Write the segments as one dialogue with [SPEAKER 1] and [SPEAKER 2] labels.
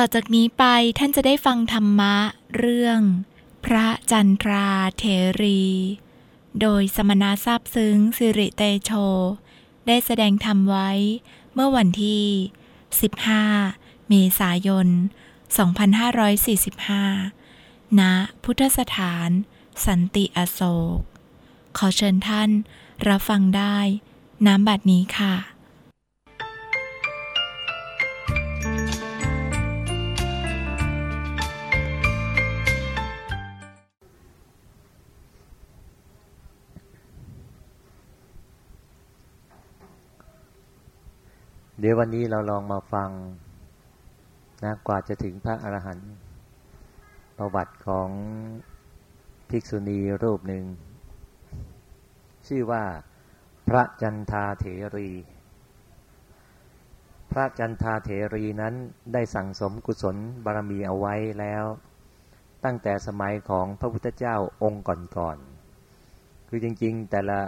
[SPEAKER 1] ต่อจากนี้ไปท่านจะได้ฟังธรรมะเรื่อง พระจันทราเถรี โดยสมณะทราบซึ้งสิริเตโช ได้แสดงธรรมไว้เมื่อวันที่ 15 เมษายน 2545 ณ พุทธสถาน สันติอโศก ขอเชิญท่านรับฟังได้น้ำบัดนี้ค่ะ
[SPEAKER 2] เดี๋ยววันนี้เราลองมาฟังนะกว่าจะถึงพระอรหันต์ประวัติของภิกษุณีรูปหนึ่ง ชื่อว่าพระจันทาเถรี พระจันทาเถรีนั้นได้สั่งสมกุศลบารมีเอาไว้แล้ว ตั้งแต่สมัยของพระพุทธเจ้าองค์ก่อนๆคือจริงๆแต่ละ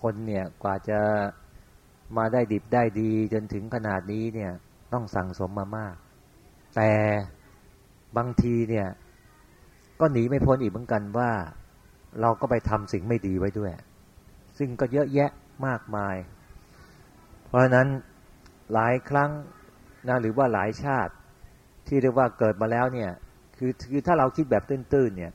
[SPEAKER 2] คนเนี่ยกว่าจะ มาได้ดิบได้ดีจนถึงขนาดนี้เนี่ยต้องสั่งสมมามาก แต่บางทีเนี่ยก็หนีไม่พ้นอีกเหมือนกันว่า เราก็ไปทำสิ่งไม่ดีไว้ด้วย ซึ่งก็เยอะแยะมากมาย เพราะนั้นหลายครั้งนะหรือว่าหลายชาติที่เรียกว่าเกิดมาแล้วเนี่ยคือคือถ้าเราคิดแบบตื้นๆเนี่ย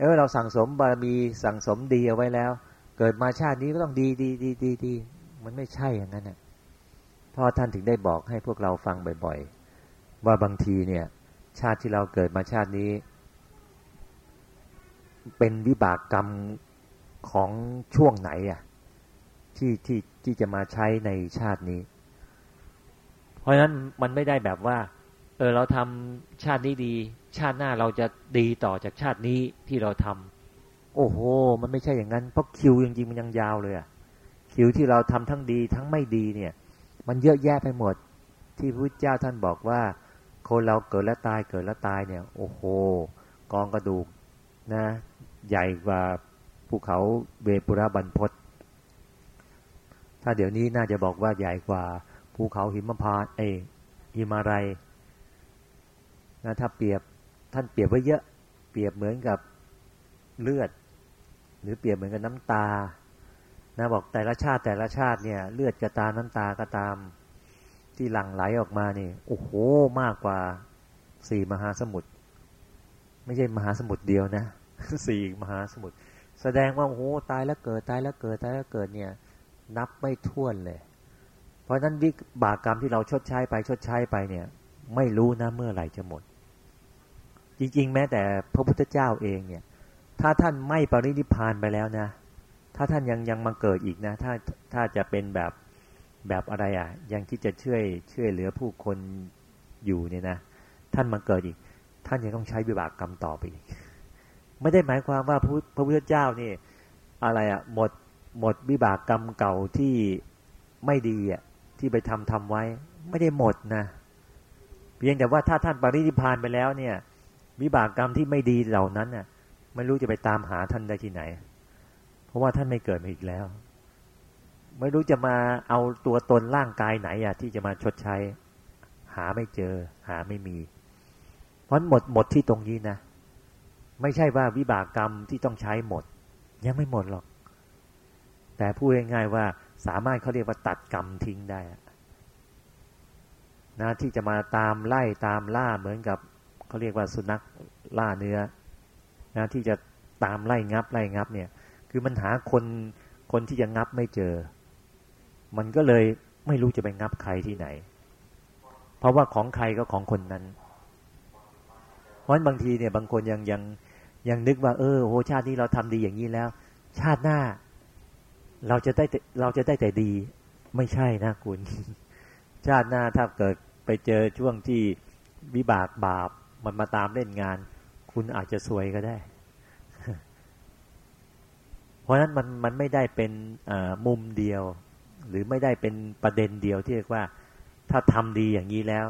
[SPEAKER 2] เออเราสั่งสมบารมีสั่งสมดีเอาไว้แล้ว เกิดมาชาตินี้ก็ต้องดีดีดีดีดี มันไม่ใช่อย่างนั้นนะพ่อท่านถึงได้บอกให้พวกเราฟังบ่อย ๆ ว่าบางทีเนี่ย ชาติที่เราเกิดมาชาตินี้ เป็นวิบากกรรมของช่วงไหนอะที่ที่ที่จะมาใช้ในชาตินี้ เพราะฉะนั้นมันไม่ได้แบบว่า เออเราทำชาตินี้ดี ชาติหน้าเราจะดีต่อจากชาตินี้ที่เราทำโอ้โห มันไม่ใช่อย่างนั้น เพราะคิวจริงๆมันยังยาวเลยอะ คิวที่เราทำทั้งดีทั้งไม่ดีเนี่ย มันเยอะแยะไปหมด ที่พระเจ้าท่านบอกว่า คนเราเกิดแล้วตายเกิดแล้วตายเนี่ย โอ้โห กองกระดูกนะ ใหญ่กว่าภูเขาเวปุระบรรพศถ้าเดี๋ยวนี้น่าจะบอกว่าใหญ่กว่าภูเขาหิมพานเอหิมาลัยนะถ้าเปรียบท่านเปรียบไว้เยอะ เปรียบเหมือนกับเลือด หรือเปรียบเหมือนกับน้ำตา นะบอกแต่ละชาติแต่ละชาติเนี่ย เลือดกระตาน้ำตาก็ตาม ที่หลั่งไหลออกมานี่โอ้โหมากกว่าสี่มหาสมุทรไม่ใช่มหาสมุทรเดียวนะสี่มหาสมุทรแสดงว่าโอ้โหตายแล้วเกิดตายแล้วเกิดตายแล้วเกิดเนี่ย นับไม่ถ้วนเลย เพราะนั้นวิบากกรรมที่เราชดใช้ไปชดใช้ไปเนี่ย ไม่รู้นะเมื่อไหร่จะหมด จริง ๆ แม้แต่พระพุทธเจ้าเองเนี่ย ถ้าท่านไม่ปรินิพานไปแล้วนะ ถ้าท่านยังยังมาเกิดอีกนะ ถ้าถ้าจะเป็นแบบแบบอะไรอะ ยังที่จะช่วยช่วยเหลือผู้คนอยู่เนี่ยนะ ท่านมาเกิดอีก ท่านยังต้องใช้วิบากกรรมต่อไปอีก ไม่ได้หมายความว่าพระพุทธเจ้านี่ อะไรอะหมดหมดวิบากกรรมเก่าที่ไม่ดีอะที่ไปทำทำไว้ ไม่ได้หมดนะเพียงแต่ว่าถ้าท่านปรินิพานไปแล้วเนี่ย วิบากกรรมที่ไม่ดีเหล่านั้นน่ะไม่รู้จะไปตามหาท่านได้ที่ไหน ราะว่าท่านไม่เกิดมาอีกแล้ว ไม่รู้จะมาเอาตัวตนร่างกายไหนอะที่จะมาชดใช้ หาไม่เจอ หาไม่มีเพราะหมดหมดที่ตรงนี้นะ ไม่ใช่ว่าวิบากกรรมที่ต้องใช้หมด ยังไม่หมดหรอก แต่พูดง่ายๆว่าสามารถเขาเรียกว่าตัดกรรมทิ้งได้นะที่จะมาตามไล่ตามล่าเหมือนกับเขาเรียกว่าสุนัขล่าเนื้อนะที่จะตามไล่งับไล่งับเนี่ย คือมันหาคนคนที่จะงับไม่เจอ มันก็เลยไม่รู้จะไปงับใครที่ไหน เพราะว่าของใครก็ของคนนั้น เพราะบางทีเนี่ยบางคนยังยังยังนึกว่า เออโหชาตินี้เราทำดีอย่างนี้แล้ว ชาติหน้า เราจะได้เราจะได้แต่ดี ไม่ใช่นะคุณ ชาติหน้าถ้าเกิดไปเจอช่วงที่วิบากบาปมันมาตามเล่นงาน คุณอาจจะซวยก็ได้ เพราะฉะนั้นมันมันไม่ได้เป็นมุมเดียว หรือไม่ได้เป็นประเด็นเดียวที่เรียกว่า ถ้าทำดีอย่างนี้แล้ว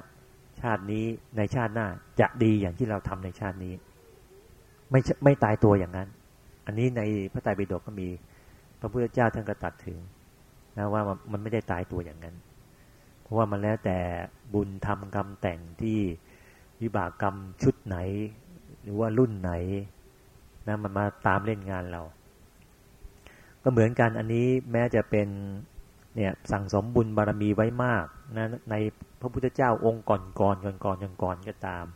[SPEAKER 2] ชาตินี้ในชาติหน้าจะดีอย่างที่เราทำในชาตินี้ ไม่ไม่ตายตัวอย่างนั้น อันนี้ในพระไตรปิฎกก็มี พระพุทธเจ้าท่านก็ตัดถึงนะว่ามันไม่ได้ตายตัวอย่างนั้น เพราะว่ามันแล้วแต่บุญทำกรรมแต่งที่วิบากกรรมชุดไหน หรือว่ารุ่นไหนนะมันมาตามเล่นงานเรา ก็เหมือนกันอันนี้แม้จะเป็นเนี่ยสั่งสมบุญบารมีไว้มากนะในพระพุทธเจ้าองค์ก่อนก่อนก่อนก่อนก่อนก็ตาม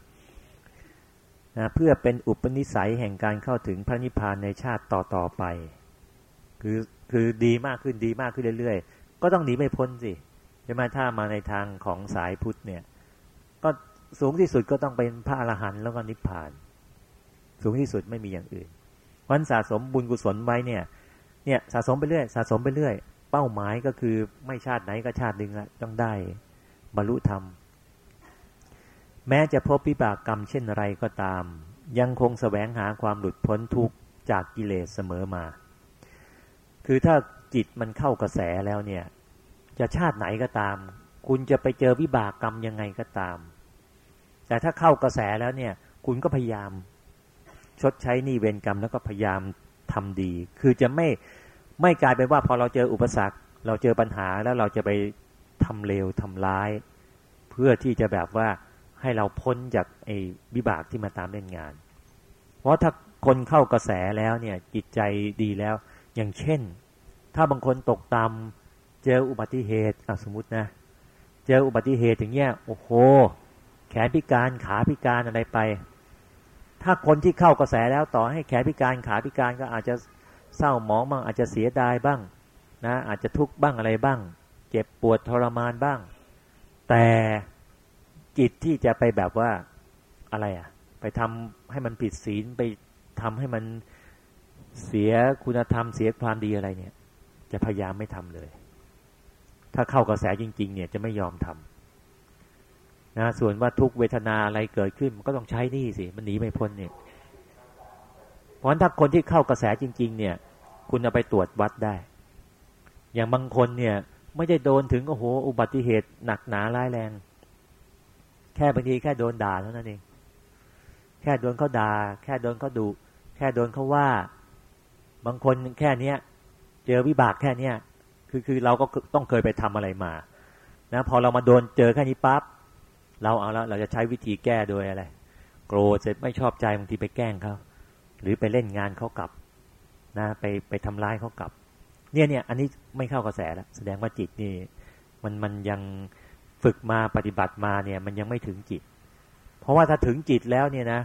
[SPEAKER 2] นะเพื่อเป็นอุปนิสัยแห่งการเข้าถึงพระนิพพานในชาติต่อต่อไป คือคือดีมากขึ้นดีมากขึ้นเรื่อย ๆ ก็ต้องหนีไม่พ้นสิใช่ไหมถ้ามาในทางของสายพุทธเนี่ยก็สูงที่สุดก็ต้องเป็นพระอรหันต์แล้วก็นิพพาน สูงที่สุดไม่มีอย่างอื่นวันสะสมบุญกุศลไว้เนี่ย เนี่ยสะสมไปเรื่อยสะสมไปเรื่อย เป้าหมายก็คือไม่ชาติไหนก็ชาติหนึ่งละต้องได้บรรลุธรรม แม้จะพบวิบากกรรมเช่นไรก็ตาม ยังคงสแสวงหาความหลุดพ้นทุกข์จากกิเลสเสมอมา คือถ้าจิตมันเข้ากระแสแล้วเนี่ย จะชาติไหนก็ตาม คุณจะไปเจอวิบากกรรมยังไงก็ตาม แต่ถ้าเข้ากระแสแล้วเนี่ย คุณก็พยายามชดใช้นี่เวรกรรมแล้วก็พยายาม ทำดี คือจะไม่ไม่กลายเป็นว่าพอเราเจออุปสรรค เราเจอปัญหาแล้วเราจะไปทำเลวทำร้าย เพื่อที่จะแบบว่าให้เราพ้นจากไอ้วิบากที่มาตามเล่นงาน เพราะถ้าคนเข้ากระแสแล้วเนี่ยจิตใจดีแล้ว อย่างเช่น ถ้าบางคนตกตามเจออุบัติเหตุสมมตินะ เจออุบัติเหตุอย่างเงี้ยโอ้โห แขนพิการขาพิการอะไรไป ถ้าคนที่เข้ากระแสแล้วต่อให้แขนพิการขาพิการก็อาจจะเศร้าหมองบ้างอาจจะเสียดายบ้างนะอาจจะทุกข์บ้างอะไรบ้าง เจ็บปวดทรมานบ้าง แต่จิตที่จะไปแบบว่าอะไรอะไปทำให้มันผิดศีลไปทำให้มันเสียคุณธรรมเสียความดีอะไรเนี่ย จะพยายามไม่ทำเลย ถ้าเข้ากระแสจริง ๆ เนี่ยจะไม่ยอมทำ นะส่วนว่าทุกเวทนาอะไรเกิดขึ้นมันก็ต้องใช้นี่สิมันหนีไม่พ้นเนี่ยเพราะฉะนั้นถ้าคนที่เข้ากระแสจริง ๆ เนี่ย คุณเอาไปตรวจวัดได้ อย่างบางคนเนี่ย ไม่ได้โดนถึงโอ้โหอุบัติเหตุหนักหนาร้ายแรง แค่บางทีแค่โดนด่าเท่านั้นเองแค่โดนเขาด่าแค่โดนเขาดุแค่โดนเขาว่า บางคนแค่เนี้ย เจอวิบากแค่เนี้ยคือคือเราก็ต้องเคยไปทำอะไรมา นะ พอเรามาโดนเจอแค่นี้ปั๊บ เราเอาแล้วเราจะใช้วิธีแก้โดยอะไร โกรธเสร็จไม่ชอบใจบางทีไปแกล้งเขาหรือไปเล่นงานเขากลับนะไปไปทำร้ายเขากลับ เนี่ยเนี่ยอันนี้ไม่เข้ากระแสแล้วแสดงว่าจิตนี่มันมันยังฝึกมาปฏิบัติมาเนี่ย มันยังไม่ถึงจิต เพราะว่าถ้าถึงจิตแล้วเนี่ยนะ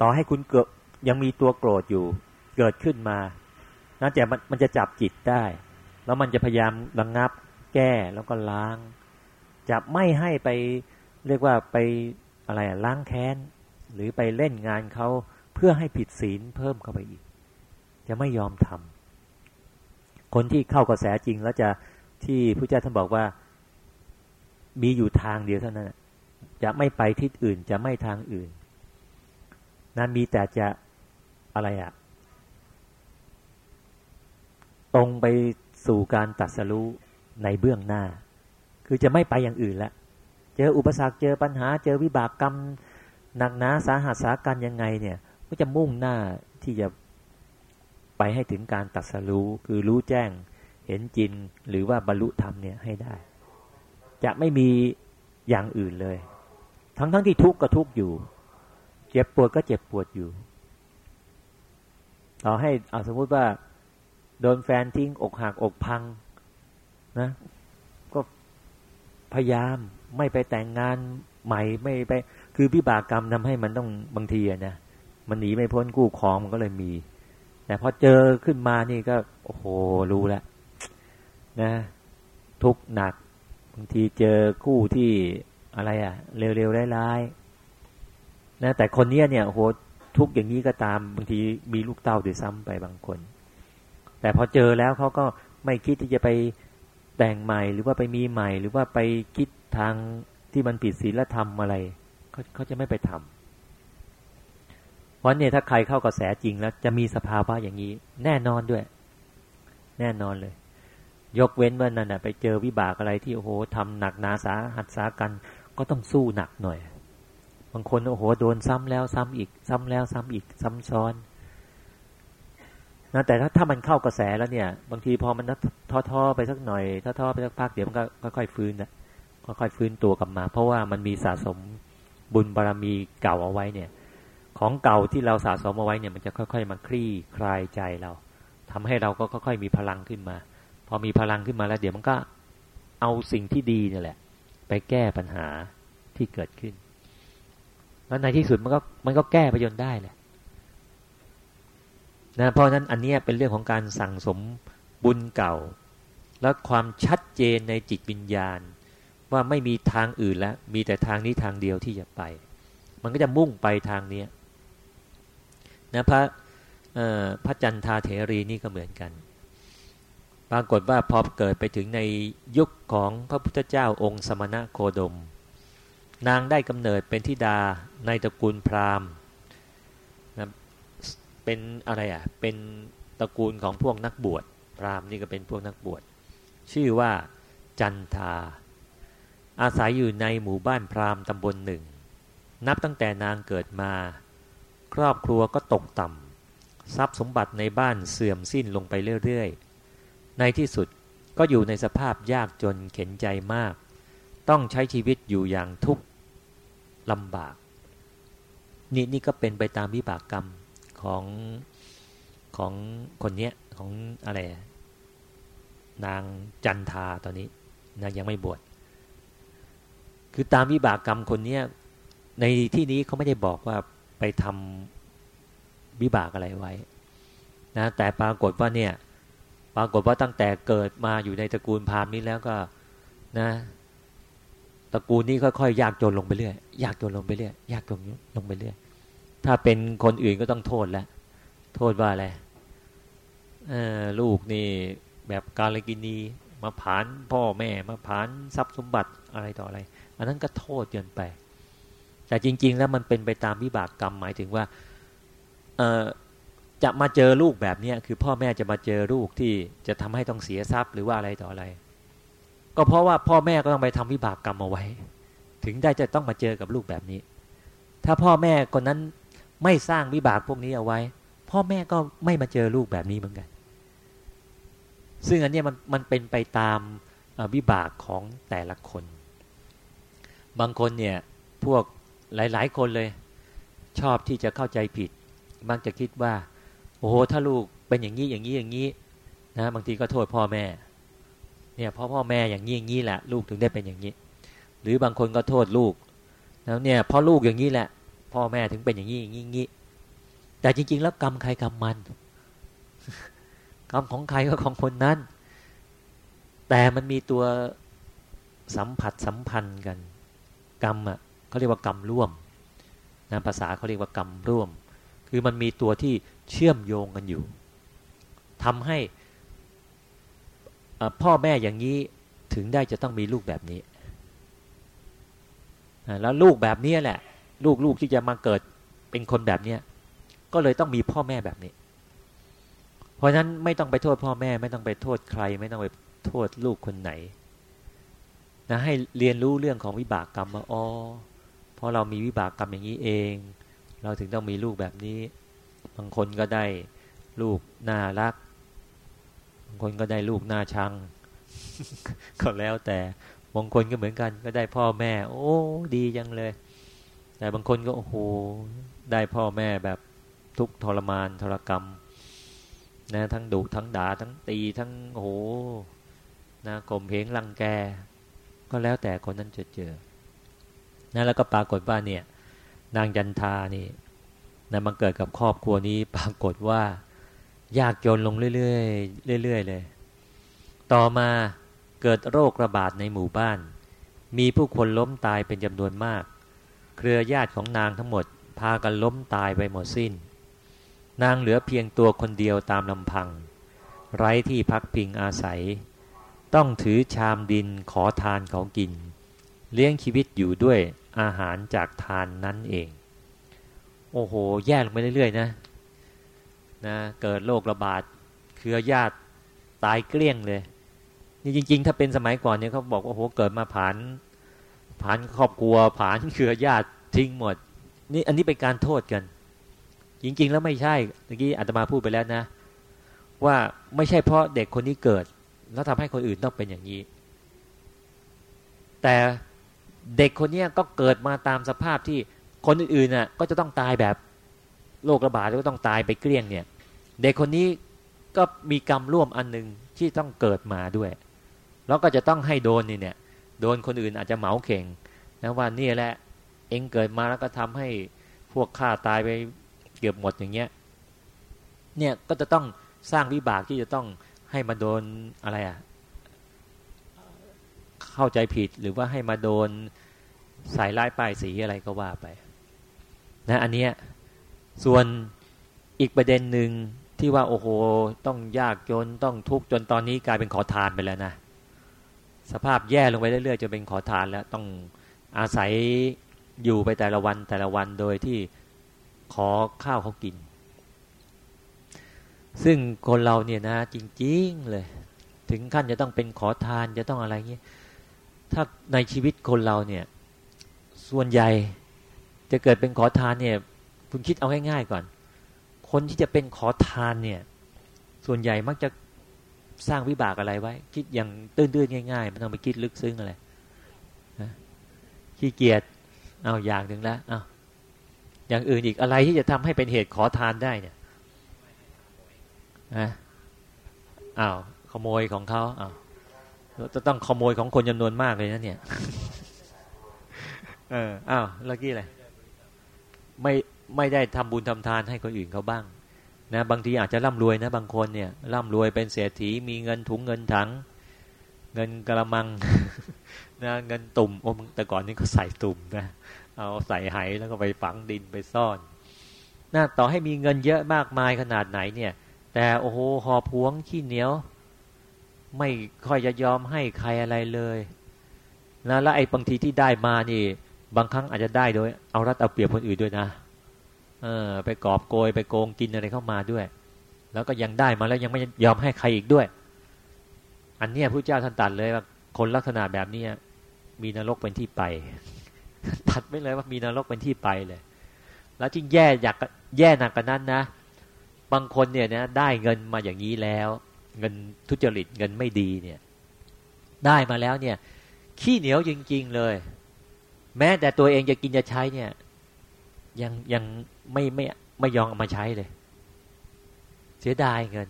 [SPEAKER 2] ต่อให้คุณเกิดยังมีตัวโกรธอยู่เกิดขึ้นมานะแต่มันมันจะจับจิตได้ แล้วมันจะพยายามระงงับ แก้แล้วก็ล้าง จะไม่ให้ไป เรียกว่าไปอะไรล้างแค้น หรือไปเล่นงานเขาเพื่อให้ผิดศีลเพิ่มเข้าไปอีก จะไม่ยอมทำคนที่เข้ากระแสจริงแล้วจะที่พระเจ้าท่านบอกว่า มีอยู่ทางเดียวเท่านั้นจะไม่ไปทิศอื่นจะไม่ทางอื่นนั้นมีแต่จะอะไรอะตรงไปสู่การตัดสรู้ในเบื้องหน้า คือจะไม่ไปอย่างอื่นละ เจออุปสรรคเจอปัญหา เจอวิบากกรรมหนักหนาสาหัสสากันยังไงเนี่ยก็จะมุ่งหน้าที่จะไปให้ถึงการตัดสรู้คือรู้แจ้งเห็นจริงหรือว่าบรรลุธรรมเนี่ยให้ได้ จะไม่มีอย่างอื่นเลย ทั้งทั้งที่ทุกข์ก็ทุกข์อยู่ เจ็บปวดก็เจ็บปวดอยู่ต่อให้เอาสมมุติว่า โดนแฟนทิ้งอกหักอกพังนะ ก็พยายาม ไม่ไปแต่งงานใหม่ไม่ไป คือพิบากกรรมทำให้มันต้องบางทีนะมันหนีไม่พ้นกู้ครองมันก็เลยมี แต่พอเจอขึ้นมานี่ก็ โอ้โหรู้แล้วนะ ทุกหนักบางทีเจอคู่ที่อะไรอะเร็วๆร้ายๆนะแต่คนเนี้ยเนี่ยโหทุกอย่างนี้ก็ตามบางทีมีลูกเต้าด้วยซ้ำไปบางคน แต่พอเจอแล้วเขาก็ไม่คิดที่จะไป แต่งใหม่หรือว่าไปมีใหม่ หรือว่าไปคิดทางที่มันผิดศีลธรรมอะไรเขาเขาจะไม่ไปทำเพราะเนี่ยถ้าใครเข้ากระแสจริงแล้ว จะมีสภาวะอย่างนี้ แน่นอนด้วย แน่นอนเลย ยกเว้นว่านั่นนะไปเจอวิบากอะไรที่โอ้โหทำหนักหนาสาหัสสากันก็ต้องสู้หนักหน่อย บางคนโอ้โหโดนซ้ำแล้วซ้ำอีก ซ้ำแล้วซ้ำอีกซ้ำซ้อน นะแต่ถ้าถ้ามันเข้ากระแสแล้วเนี่ย บางทีพอมันท้อๆไปสักหน่อยท้อๆไปสักพักเดี๋ยวมันก็ค่อยๆฟื้นนะค่อยๆฟื้นตัวกลับมา เพราะว่ามันมีสะสมบุญบารรมีเก่าเอาไว้เนี่ย ของเก่าที่เราสะสมเอาไว้เนี่ย มันจะค่อยๆมาคลี่คลายใจเราทำให้เราก็ค่อยๆมีพลังขึ้นมา พอมีพลังขึ้นมาแล้วเดี๋ยวมันก็เอาสิ่งที่ดีนี่แหละ ไปแก้ปัญหาที่เกิดขึ้นแล้วในที่สุดมันก็มันก็แก้ไปจนได้แหละ นะเพราะนั้นอันนี้เป็นเรื่องของการสั่งสมบุญเก่า และความชัดเจนในจิตวิญญาณ ว่าไม่มีทางอื่นแล้ว มีแต่ทางนี้ทางเดียวที่จะไป มันก็จะมุ่งไปทางนี้นะพระพระจันทาเถรีนี่ก็เหมือนกัน ปรากฏว่าพอเกิดไปถึงในยุคของพระพุทธเจ้าองค์สมณะโคดม นางได้กำเนิดเป็นธิดาในตระกูลพราหมณ์ เป็นอะไรอะ เป็นตระกูลของพวกนักบวชพราหมณ์นี่ก็เป็นพวกนักบวชชื่อว่าจันทา อาศัยอยู่ในหมู่บ้านพราหมณ์ตำบลหนึ่ง นับตั้งแต่นางเกิดมา ครอบครัวก็ตกต่ำทรัพย์สมบัติในบ้านเสื่อมสิ้นลงไปเรื่อยๆ ในที่สุดก็อยู่ในสภาพยากจนเข็นใจมาก ต้องใช้ชีวิตอยู่อย่างทุกข์ลำบาก นี่นี่ก็เป็นไปตามวิบากกรรม ของของคนเนี้ยของอะไรนางจันทาตอนนี้นางยังไม่บวชคือตามวิบากกรรมคนเนี้ยในที่นี้เขาไม่ได้บอกว่าไปทำวิบากอะไรไว้นะแต่ปรากฏว่าเนี่ยปรากฏว่าตั้งแต่เกิดมาอยู่ในตระกูลพราหมณ์นี้แล้วก็นะตระกูลนี้ค่อยๆยากจนลงไปเรื่อยยากจนลงไปเรื่อยยากจนลงไปเรื่อย ถ้าเป็นคนอื่นก็ต้องโทษแล้ว โทษว่าอะไรลูกนี่แบบกาลกินีมาผานพ่อแม่มาผานทรัพย์สมบัติอะไรต่ออะไร อันนั้นก็โทษเกินไป แต่จริง ๆ แล้วมันเป็นไปตามวิบากกรรมหมายถึงว่าจะมาเจอลูกแบบนี้คือพ่อแม่จะมาเจอลูกที่จะทำให้ต้องเสียทรัพย์หรือว่าอะไรต่ออะไร ก็เพราะว่าพ่อแม่ก็ต้องไปทำวิบากกรรมเอาไว้ ถึงได้จะต้องมาเจอกับลูกแบบนี้ ถ้าพ่อแม่คนนั้น ไม่สร้างวิบากพวกนี้เอาไว้ พ่อแม่ก็ไม่มาเจอลูกแบบนี้เหมือนกัน ซึ่งอันนี้มันมันเป็นไปตามวิบากของแต่ละคน บางคนเนี่ยพวกหลาย ๆ คนเลย ชอบที่จะเข้าใจผิดบางจะคิดว่า โอ้โหถ้าลูกเป็นอย่างนี้อย่างนี้อย่างนี้นะบางทีก็โทษพ่อแม่เนี่ยพ่อพ่อแม่อย่างนี้อย่างนี้แหละ ลูกถึงได้เป็นอย่างนี้ หรือบางคนก็โทษลูกแล้วเนี่ยพอลูกอย่างนี้แหละ พ่อแม่ถึงเป็นอย่างนี้อย่างนี้แต่จริง ๆ แล้วกรรมใครกรรมมัน กรรมของใครก็ของคนนั้น แต่มันมีตัวสัมผัสสัมพันธ์กัน กรรมอะเขาเรียกว่ากรรมร่วมนะภาษาเขาเรียกว่ากรรมร่วม คือมันมีตัวที่เชื่อมโยงกันอยู่ทำให้พ่อแม่อย่างนี้ถึงได้จะต้องมีลูกแบบนี้ แล้วลูกแบบนี้แหละ ลูกๆที่จะมาเกิดเป็นคนแบบเนี้ยก็เลยต้องมีพ่อแม่แบบนี้ เพราะฉะนั้นไม่ต้องไปโทษพ่อแม่ ไม่ต้องไปโทษใคร ไม่ต้องไปโทษลูกคนไหนนะให้เรียนรู้เรื่องของวิบากกรรมว่าอ๋อเพราะเรามีวิบากกรรมอย่างนี้เอง เราถึงต้องมีลูกแบบนี้ บางคนก็ได้ลูกน่ารัก บางคนก็ได้ลูกน่าชัง ก็แล้วแต่บางคนก็เหมือนกัน ก็ได้พ่อแม่ โอ้ ดีจังเลย แต่บางคนก็โอ้โหได้พ่อแม่แบบทุกทรมานทรกรรมนะทั้งดุทั้งด่าทั้งตีทั้งโอ้โหนะกลมเพงรังแก ก็แล้วแต่คนนั้นจะเจอนะแล้วก็ปรากฏว่าเนี่ย นางจันทานี่นะมันเกิดกับครอบครัวนี้ปรากฏว่ายากจนลงเรื่อยๆเรื่อยๆเลย ต่อมาเกิดโรคระบาดในหมู่บ้าน มีผู้คนล้มตายเป็นจำนวนมาก เครือญาติของนางทั้งหมดพากันล้มตายไปหมดสิ้น นางเหลือเพียงตัวคนเดียวตามลำพัง ไร้ที่พักพิงอาศัย ต้องถือชามดินขอทานเขากิน เลี้ยงชีวิตอยู่ด้วยอาหารจากทานนั้นเอง โอ้โห แย่ลงไปเรื่อยๆนะนะ เกิดโรคระบาดเครือญาติตายเกลี้ยงเลย นี่จริง ๆ ถ้าเป็นสมัยก่อนเนี่ยเขาบอกว่าโอ้โหเกิดมาผ่าน ผานครอบครัวผานเครือญาติทิ้งหมด นี่อันนี้เป็นการโทษกัน จริง ๆ แล้วไม่ใช่เมื่อกี้อาตมาพูดไปแล้วนะ ว่าไม่ใช่เพราะเด็กคนนี้เกิด แล้วทำให้คนอื่นต้องเป็นอย่างนี้ แต่เด็กคนนี้ก็เกิดมาตามสภาพที่คนอื่นๆน่ะ ก็จะต้องตายแบบโรคระบาดก็ต้องตายไปเกลี้ยงเนี่ย เด็กคนนี้ก็มีกรรมร่วมอันหนึ่งที่ต้องเกิดมาด้วย แล้วก็จะต้องให้โดนนี่เนี่ย โดนคนอื่นอาจจะเหมาเข่งนะว่านี่แหละเองเกิดมาแล้วก็ทำให้พวกข้าตายไปเกือบหมดอย่างเงี้ยเนี่ยก็จะต้องสร้างวิบากที่จะต้องให้มาโดนอะไรอะ่ะเข้าใจผิดหรือว่าให้มาโดนใส่ร้ายป้ายสีอะไรก็ว่าไปนะอันเนี้ยส่วนอีกประเด็นหนึ่งที่ว่าโอ้โห ต้องยากจนต้องทุกข์จนตอนนี้กลายเป็นขอทานไปแล้วนะ สภาพแย่ลงไปเรื่อยๆจะเป็นขอทานแล้วต้องอาศัยอยู่ไปแต่ละวันแต่ละวันโดยที่ขอข้าวเขากิน ซึ่งคนเราเนี่ยนะจริง ๆ เลย ถึงขั้นจะต้องเป็นขอทานจะต้องอะไรเงี้ยถ้าในชีวิตคนเราเนี่ย ส่วนใหญ่จะเกิดเป็นขอทานเนี่ยคุณคิดเอาง่ายๆก่อน คนที่จะเป็นขอทานเนี่ย ส่วนใหญ่มักจะ สร้างวิบากอะไรไว้ คิดอย่างตื้นๆง่ายๆไม่ต้องไปคิดลึกซึ้งอะไรขี้เกียจเอาอย่างหนึ่งแล้วเอาอย่างอื่นอีกอะไรที่จะทำให้เป็นเหตุขอทานได้เนี่ยนะอ้าวขโมยของเขาอ้าวจะต้องขโมยของคนจำนวนมากเลยนะเนี่ยเอออ้าวแล้วกี้อะไรไม่ไม่ได้ทำบุญทำทานให้คนอื่นเขาบ้าง นะบางทีอาจจะร่ำรวยนะบางคนเนี่ยร่ำรวยเป็นเศรษฐีมีเงินถุงเงินถัง เงินกระมังนะเงินตุ่มโอ้แต่ก่อนนี้ก็ใส่ตุ่มนะเอาใส่ไหแล้วก็ไปฝังดินไปซ่อนนะต่อให้มีเงินเยอะมากมายขนาดไหนเนี่ย แต่โอ้โหหอพวงขี้เหนียว ไม่ค่อยจะยอมให้ใครอะไรเลยนะแล้วไอ้บางทีที่ได้มานี่ บางครั้งอาจจะได้โดย เอารัดเอาเปรียบคนอื่นด้วยนะ เออ ไปกอบโกยไปโกงกินอะไรเข้ามาด้วย แล้วก็ยังได้มาแล้วยังไม่ยอมให้ใครอีกด้วย อันนี้พระเจ้าท่านตัดเลยว่าคนลักษณะแบบนี้มีนรกเป็นที่ไป ตัดไม่เลยว่ามีนรกเป็นที่ไปเลย แล้วที่แย่อยากแย่หนักกว่านั้นนะ บางคนเนี่ยนะได้เงินมาอย่างนี้แล้ว เงินทุจริตเงินไม่ดีเนี่ย ได้มาแล้วเนี่ย ขี้เหนียวจริง ๆเลย แม้แต่ตัวเองจะกินจะใช้เนี่ย ยังยัง ไม่ไม่ไม่ยอมเอามาใช้เลย เสียดายเงิน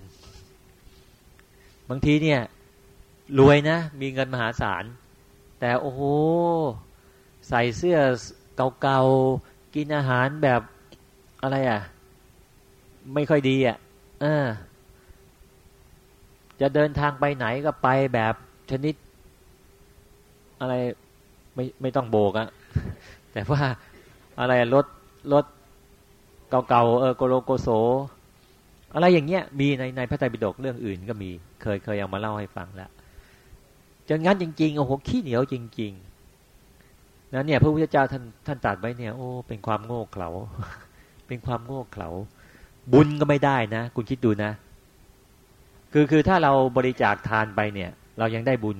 [SPEAKER 2] บางทีเนี่ย รวยนะ มีเงินมหาศาล แต่โอ้โห ใส่เสื้อเก่าๆ กินอาหารแบบอะไรอะ ไม่ค่อยดีอะเออจะเดินทางไปไหนก็ไปแบบชนิด อะไรไม่ไม่ต้องโบกอะแต่ว่าอะไรรถรถ เก่าๆเออโกโลโกโซอะไรอย่างเงี้ยมีในในพระไตรปิฎกเรื่องอื่นก็มี เคยเคยเอามาเล่าให้ฟังแล้วจะงั้นจริงๆโอ้โหขี้เหนียวจริง ๆนะเนี่ยพระพุทธเจ้าท่านท่านตัดไว้เนี่ยโอ้เป็นความโง่เขลาเป็นความโง่เขลาบุญก็ไม่ได้นะ คุณคิดดูนะ คือคือถ้าเราบริจาคทานไปเนี่ย เรายังได้บุญ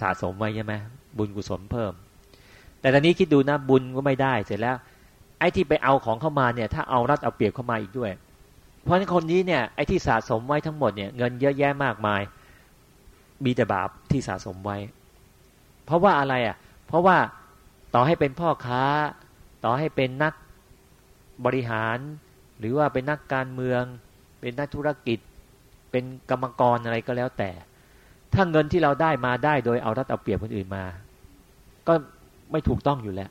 [SPEAKER 2] สะสมไว้ใช่ไหมบุญกุศลเพิ่ม แต่ตอนนี้คิดดูนะบุญก็ไม่ได้เสร็จแล้ว ไอ้ที่ไปเอาของเข้ามาเนี่ยถ้าเอารัดเอาเปรียบเข้ามาอีกด้วย เพราะฉะนั้นคนนี้เนี่ยไอ้ที่สะสมไว้ทั้งหมดเนี่ยเงินเยอะแยะมากมาย มีแต่บาปที่สะสมไว้ เพราะว่าอะไรอะ เพราะว่าต่อให้เป็นพ่อค้า ต่อให้เป็นนักบริหาร หรือว่าเป็นนักการเมือง เป็นนักธุรกิจ เป็นกรรมกรอะไรก็แล้วแต่ ถ้าเงินที่เราได้มาได้โดยเอารัดเอาเปรียบคนอื่นมา ก็ไม่ถูกต้องอยู่แล้ว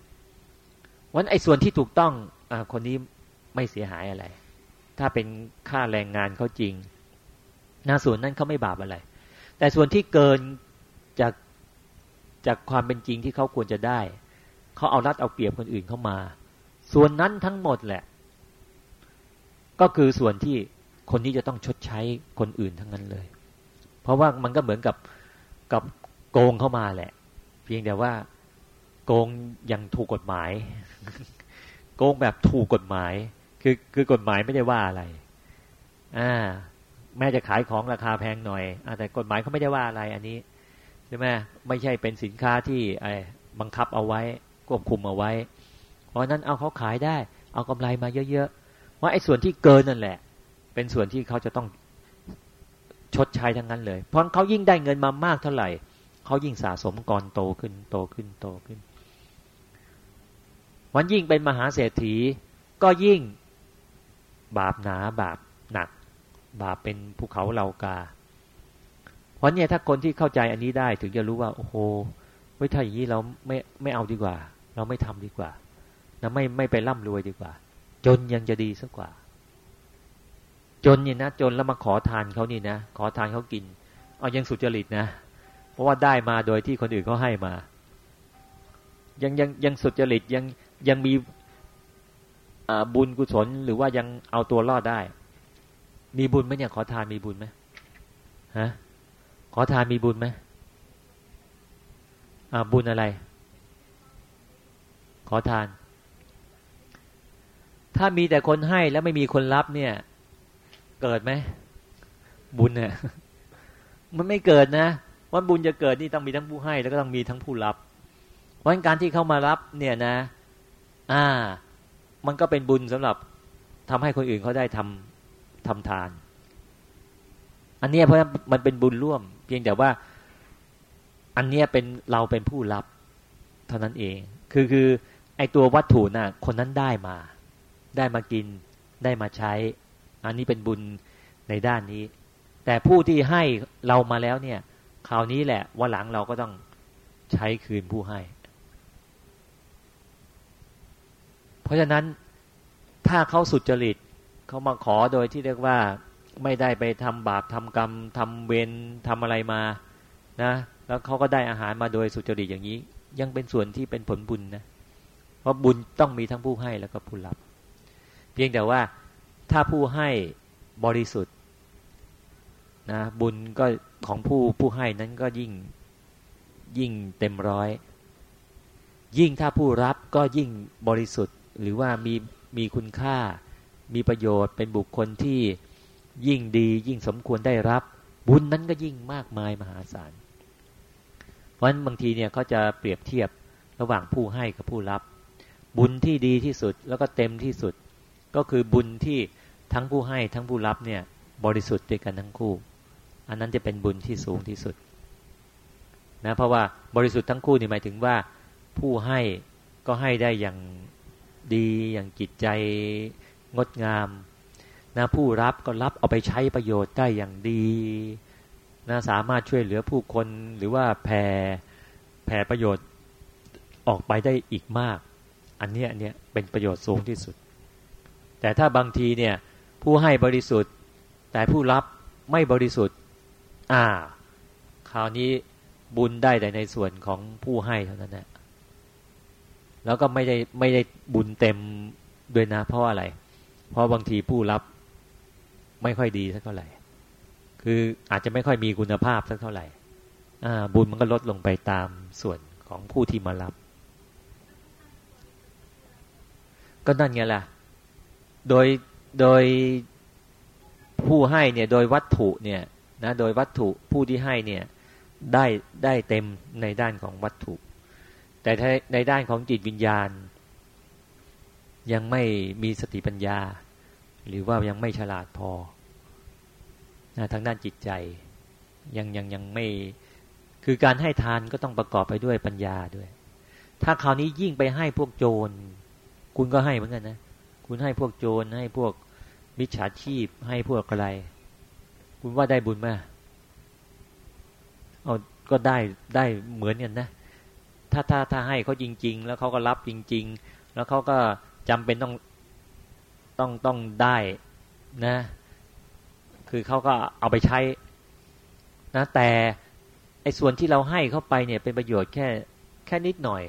[SPEAKER 2] วันไอ้ส่วนที่ถูกต้องอคนนี้ไม่เสียหายอะไร ถ้าเป็นค่าแรงงานเขาจริงนาส่วนนั้นเขาไม่บาปอะไร แต่ส่วนที่เกินจากจากความเป็นจริงที่เขาควรจะได้ เขาเอารัดเอาเปรียบคนอื่นเข้ามา ส่วนนั้นทั้งหมดแหละ ก็คือส่วนที่คนนี้จะต้องชดใช้คนอื่นทั้งนั้นเลย เพราะว่ามันก็เหมือนกับกับโกงเข้ามาแหละ เพียงแต่ว่า โกงยังถูกกฎหมาย โกงแบบถูกกฎหมาย คือคือกฎหมายไม่ได้ว่าอะไร อ่า แม้จะขายของราคาแพงหน่อยอแต่กฎหมายเขาไม่ได้ว่าอะไร อันนี้ใช่ไหมไม่ใช่เป็นสินค้าที่ไอ้บังคับเอาไว้ควบคุมเอาไว้ เพราะนั้นเอาเขาขายได้ เอากำไรมาเยอะๆว่าไอ้ส่วนที่เกินนั่นแหละ เป็นส่วนที่เขาจะต้องชดใช้ทั้งนั้นเลย เพราะเขายิ่งได้เงินมามากเท่าไหร่ เขายิ่งสะสมก่อนโตขึ้นโตขึ้นโตขึ้น วันยิ่งเป็นมหาเศรษฐี ก็ยิ่งบาปหนาบาปหนัก บาปเป็นภูเขาเหล่ากาเพราะเนี่ยถ้าคนที่เข้าใจอันนี้ได้ถึงจะรู้ว่า โอ้โหเว้ยถ้าอย่างนี้เราไม่ไม่เอาดีกว่า เราไม่ทำดีกว่านะไม่ไม่ไปร่ำรวยดีกว่า จนยังจะดีสักกว่า จนเนี่ยนะจนแล้วมาขอทานเขานี่นะขอทานเขากิน เอายังสุจริตนะ เพราะว่าได้มาโดยที่คนอื่นเขาให้มา ยังยังยังสุจริตยัง ยังมีบุญกุศลหรือว่ายังเอาตัวรอดได้ มีบุญไหมเนี่ยขอทานมีบุญไหมฮะขอทานมีบุญไหมบุญอะไร ขอทาน ถ้ามีแต่คนให้แล้วไม่มีคนรับเนี่ย เกิดไหมบุญเนี่ยมันไม่เกิดนะวันบุญจะเกิดนี่ต้องมีทั้งผู้ให้ แล้วก็ต้องมีทั้งผู้รับ เพราะการที่เข้ามารับเนี่ยนะ อ่า มันก็เป็นบุญสำหรับทำให้คนอื่นเขาได้ทำทำทาน อันนี้เพราะมันเป็นบุญร่วม เพียงแต่ว่า อันนี้เป็นเราเป็นผู้รับ เท่านั้นเอง คือคือไอตัววัตถุน่ะ คนนั้นได้มา ได้มากิน ได้มาใช้ อันนี้เป็นบุญในด้านนี้ แต่ผู้ที่ให้เรามาแล้วเนี่ย คราวนี้แหละว่าหลังเราก็ต้องใช้คืนผู้ให้ เพราะฉะนั้นถ้าเขาสุจริตเขามาขอโดยที่เรียกว่าไม่ได้ไปทำบาปทำกรรมทำเวรทำอะไรมานะแล้วเขาก็ได้อาหารมาโดยสุจริตอย่างนี้ ยังเป็นส่วนที่เป็นผลบุญนะเพราะบุญต้องมีทั้งผู้ให้แล้วก็ผู้รับ เพียงแต่ว่าถ้าผู้ให้บริสุทธิ์นะบุญก็ของผู้ผู้ให้นั้นก็ยิ่งยิ่งเต็มร้อย ยิ่งถ้าผู้รับก็ยิ่งบริสุทธิ์ หรือว่ามีมีคุณค่า มีประโยชน์เป็นบุคคลที่ยิ่งดียิ่งสมควรได้รับ บุญนั้นก็ยิ่งมากมายมหาศาล เพราะฉะนั้นบางทีเนี่ยเขาจะเปรียบเทียบระหว่างผู้ให้กับผู้รับ บุญที่ดีที่สุดแล้วก็เต็มที่สุด ก็คือบุญที่ทั้งผู้ให้ทั้งผู้รับเนี่ยบริสุทธิ์ด้วยกันทั้งคู่ อันนั้นจะเป็นบุญที่สูงที่สุดนะเพราะว่าบริสุทธิ์ทั้งคู่นี่หมายถึงว่าผู้ให้ก็ให้ได้อย่าง ดีอย่างจิตใจงดงามนะผู้รับก็รับเอาไปใช้ประโยชน์ได้อย่างดีนะสามารถช่วยเหลือผู้คนหรือว่าแผ่แผ่ประโยชน์ออกไปได้อีกมาก อันนี้อันนี้เป็นประโยชน์สูงที่สุด แต่ถ้าบางทีเนี่ยผู้ให้บริสุทธิ์ แต่ผู้รับไม่บริสุทธิ์ อ่า คราวนี้บุญได้แต่ในส่วนของผู้ให้เท่านั้นแหละ แล้วก็ไม่ได้ไม่ได้บุญเต็มด้วยนะเพราะอะไร เพราะบางทีผู้รับไม่ค่อยดีสักเท่าไหร่ คืออาจจะไม่ค่อยมีคุณภาพสักเท่าไหร่บุญมันก็ลดลงไปตามส่วนของผู้ที่มารับ ก็นั่นไงล่ะ โดยโดยผู้ให้เนี่ยโดยวัตถุเนี่ยนะโดยวัตถุผู้ที่ให้เนี่ยได้ได้เต็มในด้านของวัตถุ แต่ในด้านของจิตวิญญาณ ยังไม่มีสติปัญญา หรือว่ายังไม่ฉลาดพอทางด้านจิตใจ ยังยังยังไม่คือการให้ทานก็ต้องประกอบไปด้วยปัญญาด้วย ถ้าคราวนี้ยิ่งไปให้พวกโจร คุณก็ให้เหมือนกันนะ คุณให้พวกโจรให้พวกมิจฉาชีพ ให้พวกอะไร คุณว่าได้บุญไหมเอาก็ได้ได้เหมือนกันนะ ถ้าถ้าถ้าให้เขาจริง ๆ แล้วเขาก็รับจริง ๆ แล้วเขาก็จำเป็นต้องต้องต้องได้นะ คือเขาก็เอาไปใช้นะแต่ไอ้ส่วนที่เราให้เข้าไปเนี่ยเป็นประโยชน์แค่แค่นิดหน่อย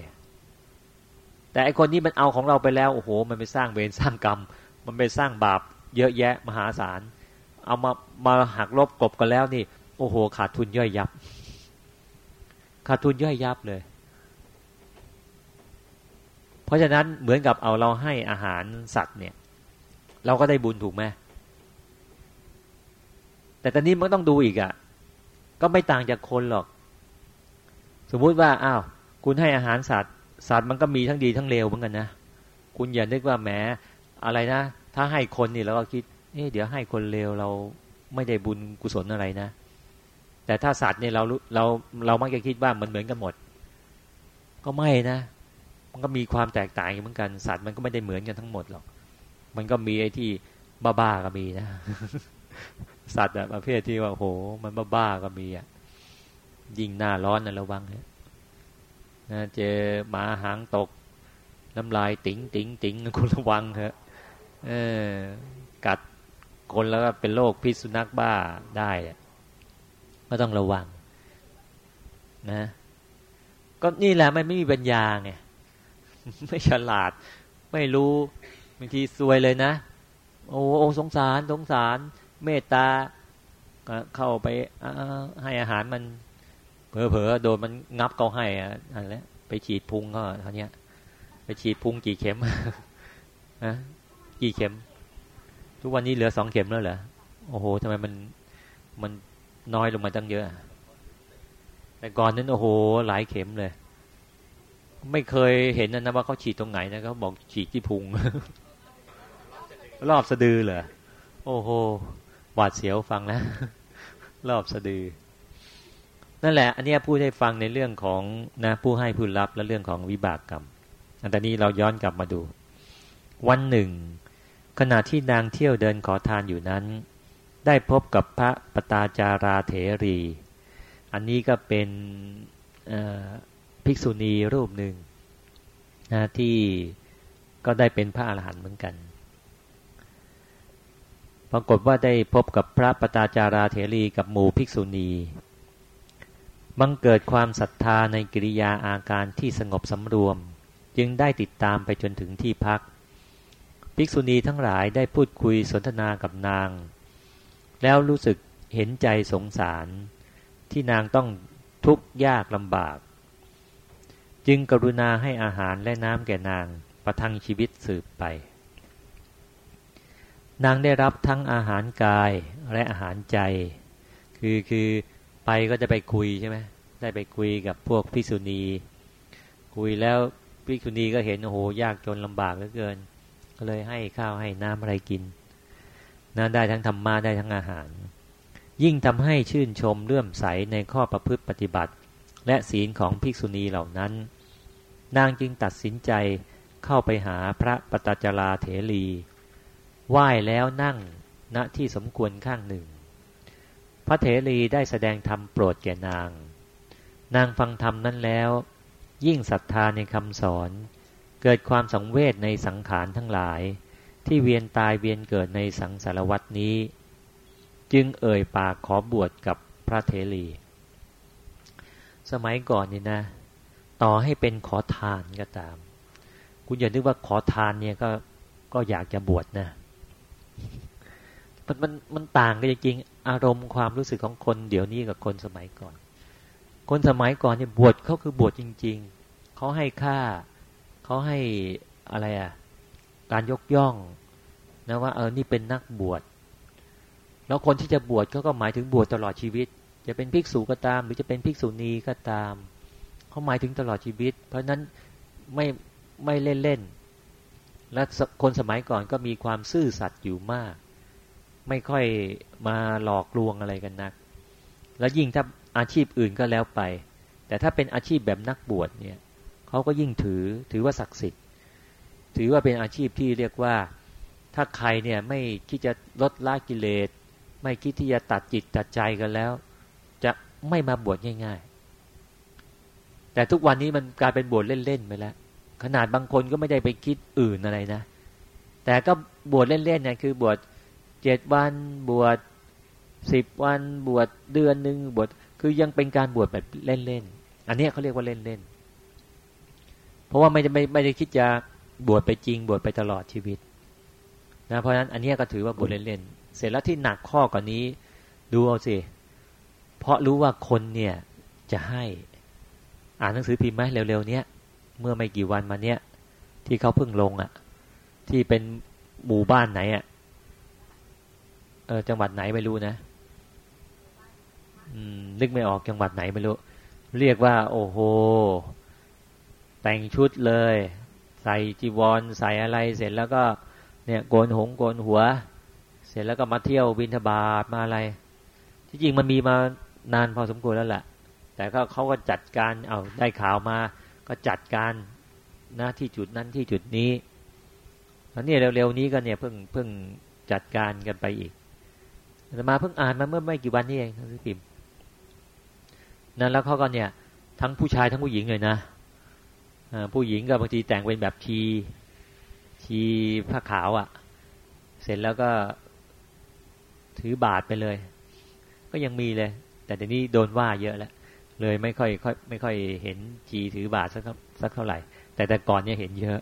[SPEAKER 2] แต่ไอ้คนนี้มันเอาของเราไปแล้วโอ้โห มันไปสร้างเวรสร้างกรรม มันไปสร้างบาปเยอะแยะมหาศาลเอามามาหักลบกบกันแล้วนี่ โอ้โห ขาดทุนย่อยยับ ขาดทุนย่อยยับเลย เพราะฉะนั้นเหมือนกับเอาเราให้อาหารสัตว์เนี่ย เราก็ได้บุญถูกไหมแต่ตอนนี้มันต้องดูอีกอะ่ะ ก็ไม่ต่างจากคนหรอก สมมุติว่าอ้าวคุณให้อาหารสัตว์ สัตว์มันก็มีทั้งดีทั้งเลวเหมือนกันนะคุณอย่านึกว่าแหมอะไรนะ ถ้าให้คนนี่เราก็คิดเอ๊เดี๋ยวให้คนเลวเราไม่ได้บุญกุศลอะไรนะ แต่ถ้าสัตว์เนี่ยเราเราเรามักจะคิดว่ามันเหมือนกันหมด ก็ไม่นะ มันก็มีความแตกต่างเหมือนกันสัตว์มันก็ไม่ได้เหมือนกันทั้งหมดหรอก มันก็มีไอ้ที่บ้าๆก็มีนะ สัตว์ประเภทที่ว่าโห มันบ้าๆก็มีอะยิ่งหน้าร้อนนะระวังนะเจอหมาหางตกน้ำลายติ๋งติ๋งติ๋งคุณระวังเถอะเออกัดคนแล้วก็เป็นโรคพิษสุนัขบ้าได้ก็ต้องระวัง นะ ก็นี่แหละมันไม่มีปัญญาไง ไม่ฉลาด ไม่รู้บางทีซวยเลยนะ โอ้โอสงสารสงสาร เมตตาเข้าไปให้อาหารมันเผลอๆโดนมันงับเขาให้อะไรไปฉีดพุงก็เท่านี้ไปฉีดพุงกี่เข็มนะกี่เข็ม ทุกวันนี้เหลือสองเข็มแล้วเหรอโอ้โหทำไมมันมันน้อยลงมาตั้งเยอะ แต่ก่อนนั้นโอ้โห หลายเข็มเลย ไม่เคยเห็นนะว่าเขาฉีดตรงไหนนะเขาบอกฉีดที่พุง รอบสะดือเหรอโอ้โหหวาดเสียวฟังนะรอบสะดือ นั่นแหละ อันนี้พูดให้ฟังในเรื่องของนะผู้ให้ผู้รับและเรื่องของวิบากกรรมอันนี้เราย้อนกลับมาดู วันหนึ่ง ขณะที่นางเที่ยวเดินขอทานอยู่นั้น ได้พบกับพระปตาจาราเถรี อันนี้ก็เป็น ภิกษุณีรูปหนึ่งนะที่ก็ได้เป็นพระอาหารหันต์เหมือนกัน ปรากฏว่าได้พบกับพระปตาจาราเถรีกับหมู่ภิกษุณีบังเกิดความศรัทธาในกิริยาอาการที่สงบสำรวม จึงได้ติดตามไปจนถึงที่พัก ภิกษุณีทั้งหลายได้พูดคุยสนทนากับนาง แล้วรู้สึกเห็นใจสงสาร ที่นางต้องทุกข์ยากลำบาก จึงกรุณาให้อาหารและน้ำแก่นางประทังชีวิตสืบไป นางได้รับทั้งอาหารกายและอาหารใจ คือคือไปก็จะไปคุยใช่ไหมได้ไปคุยกับพวกพิษุณีคุยแล้วพิษุณีก็เห็นโอ้โหยากจนลำบากเหลือเกิน ก็เลยให้ข้าวให้น้ำอะไรกินนะได้ทั้งธรรมะได้ทั้งอาหาร ยิ่งทำให้ชื่นชมเลื่อมใสในข้อประพฤติปฏิบัติ และศีลของภิกษุณีเหล่านั้น นางจึงตัดสินใจเข้าไปหาพระปตจาราเถรีไหว้แล้วนั่งณที่สมควรข้างหนึ่ง พระเถรีได้แสดงธรรมโปรดแก่นาง นางฟังธรรมนั้นแล้ว ยิ่งศรัทธาในคำสอน เกิดความสังเวชในสังขารทั้งหลาย ที่เวียนตายเวียนเกิดในสังสารวัตนี้ จึงเอ่ยปากขอบวชกับพระเทรี สมัยก่อนนี่นะ ต่อให้เป็นขอทานก็ตาม คุณอย่านึกว่าขอทานเนี่ยก็ก็อยากจะบวชนะมันมันมันต่างกันจริงอารมณ์ความรู้สึกของคนเดี๋ยวนี้กับคนสมัยก่อน คนสมัยก่อนเนี่ยบวชเขาคือบวชจริง ๆเขาให้ค่าเขาให้อะไรอะการยกย่องนะว่าเออนี่เป็นนักบวชแล้วคนที่จะบวชเขาก็หมายถึงบวชตลอดชีวิต จะเป็นภิกษุก็ตาม หรือจะเป็นภิกษุณีก็ตาม เขาหมายถึงตลอดชีวิต เพราะนั้นไม่ไม่เล่นเล่นและคนสมัยก่อนก็มีความซื่อสัตย์อยู่มาก ไม่ค่อยมาหลอกลวงอะไรกันนัก แล้วยิ่งถ้าอาชีพอื่นก็แล้วไป แต่ถ้าเป็นอาชีพแบบนักบวชเนี่ยเขาก็ยิ่งถือถือว่าศักดิ์สิทธิ์ ถือว่าเป็นอาชีพที่เรียกว่าถ้าใครเนี่ยไม่คิดจะลดละกิเลส ไม่คิดที่จะตัดจิตตัดใจกันแล้ว จะไม่มาบวชง่าย แต่ทุกวันนี้มันกลายเป็นบวชเล่นๆไปแล้ว ขนาดบางคนก็ไม่ได้ไปคิดอื่นอะไรนะ แต่ก็บวชเล่นๆเนี่ยคือบวชเจ็ดวันบวชสิบวันบวชเดือนหนึ่งบวชคือยังเป็นการบวชแบบเล่นๆอันนี้เขาเรียกว่าเล่นๆเพราะว่าไม่ได้ไม่ไม่ได้คิดจะบวชไปจริงบวชไปตลอดชีวิตนะเพราะฉะนั้นอันนี้ก็ถือว่าบทเล่นๆเสร็จแล้วที่หนักข้อกว่านี้ ดูเอาสิเพราะรู้ว่าคนเนี่ยจะให้ อ่านหนังสือพิมพ์ไหมเร็วๆเนี้ยเมื่อไม่กี่วันมาเนี้ยที่เขาเพิ่งลงอะ่ะ ที่เป็นหมู่บ้านไหนอะ่ะเออจังหวัดไหนไม่รู้นะอืมนึกไม่ออกจังหวัดไหนไม่รู้ เรียกว่า โอ้โห แต่งชุดเลย ใส่จีวรใส่อะไรเสร็จแล้วก็ เนี่ยโกนหงโกนหัว เสร็จแล้วก็มาเที่ยวบินทบาทมาอะไร ที่จริงมันมีมานานพอสมควรแล้วแหละ แต่ก็เขาก็จัดการเอาได้ข่าวมา ก็จัดการนะที่จุดนั้นที่จุดนี้แล้วเนี่ยเร็วๆนี้ก็เนี่ยเพิ่งเพิ่งจัดการกันไปอีกมาเพิ่งอ่านมาเมื่อไม่กี่วันนี้เองพี่ปิมนั่นแล้วเขาก็เนี่ย ทั้งผู้ชายทั้งผู้หญิงเลยนะผู้หญิงก็บางทีแต่งเป็นแบบชีชีผ้าขาวอะ่ะ เสร็จแล้วก็ถือบาทไปเลย ก็ยังมีเลย แต่เดี๋ยวนี้โดนว่าเยอะแล้ว เลยไม่ค่อยค่อยไม่ค่อยเห็นจีถือบาทสักสักเท่าไหร่ แต่แต่ก่อนเนี่ยเห็นเยอะ